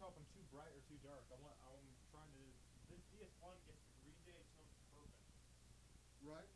tell if I'm too bright or too dark. I want, I'm trying to, this DS1 gets the Green Day tone perfect. Right.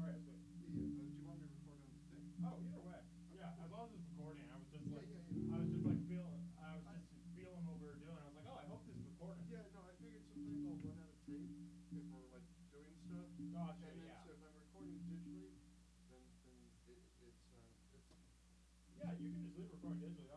All right, sweet. Yeah, uh, do you want me to record on the thing? Oh, either way. Yeah, as long as it's recording. I was just Yeah, like, yeah, yeah. I was just like feeling, I was I- just feeling what we were doing. I was like, oh, I hope this is recording. Yeah, no, I figured sometimes I'll run out of tape if we're like doing stuff. Gotcha, And then yeah. so if I'm recording digitally, then, then it, it's, uh, it's, Yeah, you can just leave recording digitally.